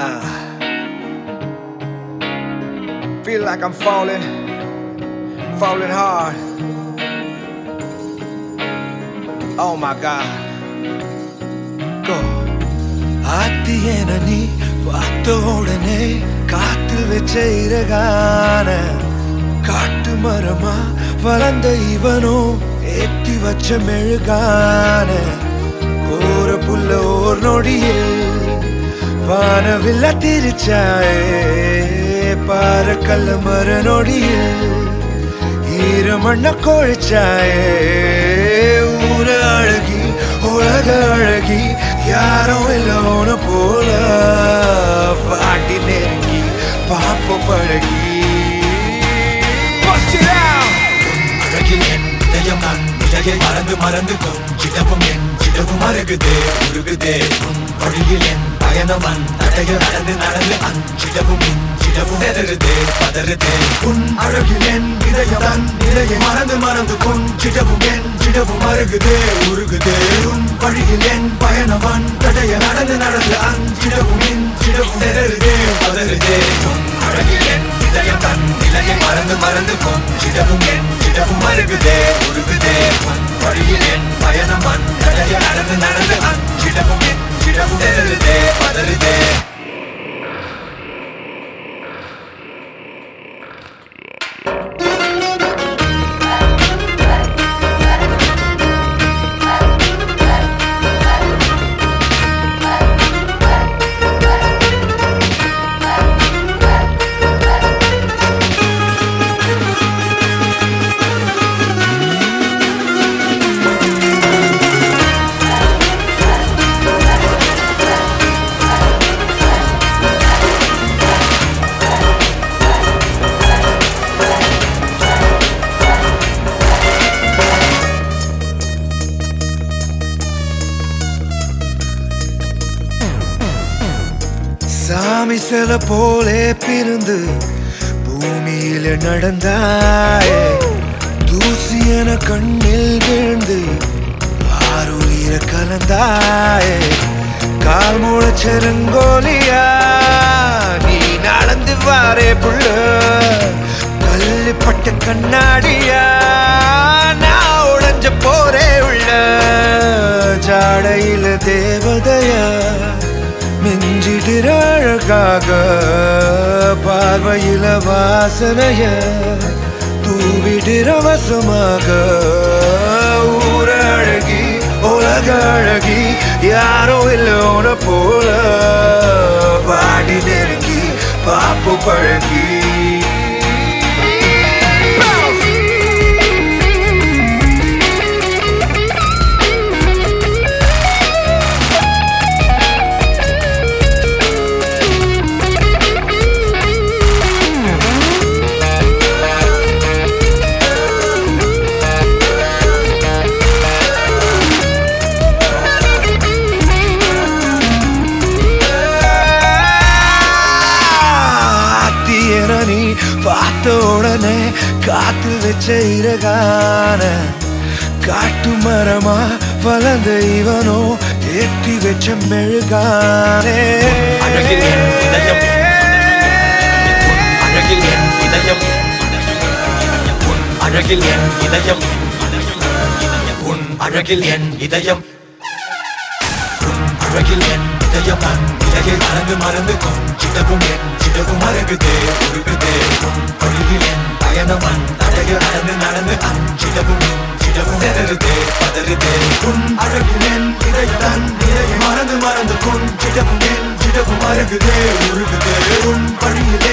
Uh, feel like I'm falling, falling hard. Oh my God. Go. ஆத்தியன நீ பார்த்த உடனே காத்தில் வச்ச இறகான காட்டு மரமா வளர்ந்த இவனோ ஏத்தி வச்ச மெழுகான கோர புல்ல ஓர் நொடியில் திரிச்சாயே பாறக்கல்ல மர நொடியில் ஈரமண்ண கொழிச்சாயே ஊர அழகி உலக அழகி யாரும் இல்லோன போல பாட்டி நெருங்கி பாப்ப பழகி! அழகில் என் இதயம் நான் நிலையை மறந்து மறந்து கொஞ்சிடவும் என் சிடவும் அருகுதே உருகுதே. உன் வழியில் என் பயணவன் தடைய நடந்து நடந்து அஞ்சிடவும் இஞ்சிடவும் நெருதே பதறுதே. உன் அழகில் என் இதயம் தன் நிலையை மறந்து மறந்து கொஞ்சிடவும் என் சிடவும் அருகுதே உருகுதே. உன் வழியில் என் பயணவன் தடைய நடந்து நடந்து அஞ்சிடவும் இஞ்சிடவும் நெருதே பதறுதே. உன் அழகில் என் இதயம் தன் நிலையை மறந்து மறந்து கொஞ்சிடவும் என் சிடவும் அருகுதே உருகுதே. உன் வழியில் என் பயணம் வன் நடந்து நடந்து அஞ்சிடவும் என் சிடவும். பதறுதே. சாமி சில போலே பிறந்து பூமியில நடந்தாயே. தூசி என கண்ணில் விழுந்து ஆறுயிர கலந்தாயே. கால் முளைச்செருங்கோலியா நீ நடந்து வாரே புள்ள. கல்லுப்பட்ட கண்ணாடியா நான் உடஞ்ச போரே உள்ள. ஜாடையில அழகாக பார்வையில வாசனைய தூவிடிரவசமாக ஊர அழகி உலக அழகி யாரோ இல்லோன போல. பாடி நெருங்கி பாப்பு பழகி. நீ பார்த்த உடனே காத்து வச்ச இறகான காட்டு மரமா வளர்ந்த இவனோ ஏற்றி வச்ச மெழுகானே. அழகில் என் இதயம். அழகில் என் இதயம். உன் அழகில் என் இதயம். உன் அழகில் என் இதயம். அழகில் என் இதயம். இதயம் மறந்து மறந்து கொஞ்சிடவும் என் சிடவும் அருகுதே உருகுதே உன் வழியில் என் பயணவன் தடைய நடந்து நடந்து அஞ்சிடவும் இஞ்சிடவும் நெருதே பதறுதே உன் அழகினேன் என் இதயம் மறந்து மறந்து மறந்து கொஞ்சிடவும் என் சிடவும் அருகுதே உருகுதே. உன் வழியில்